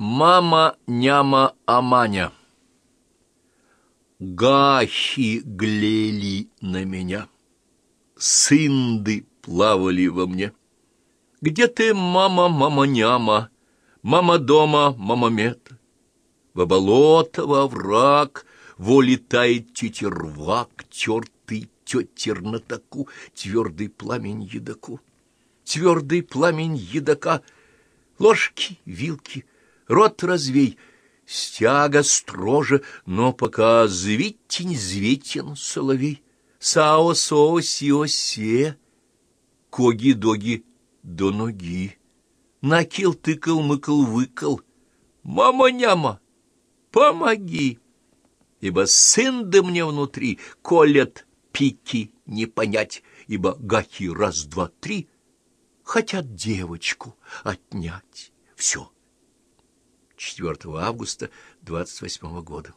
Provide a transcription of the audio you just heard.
Мама, няма, аманя. Гахи глели на меня, сынды плавали во мне. Где ты, мама, мама, няма, мама дома, мама мета? Во болото, во враг, волетает тетервак, тертый тетер на таку, твердый пламень едоку. Твердый пламень едока, ложки, вилки — рот развей, стяга строже, но пока звитень, звитен соловей, сао-со-си-о-се, коги-доги до ноги. Накил, тыкал, мыкал, выкал. Мама-няма, помоги! Ибо сын да мне внутри, колят пики не понять, ибо гахи раз, два, три хотят девочку отнять. Все. 4 августа 28 года.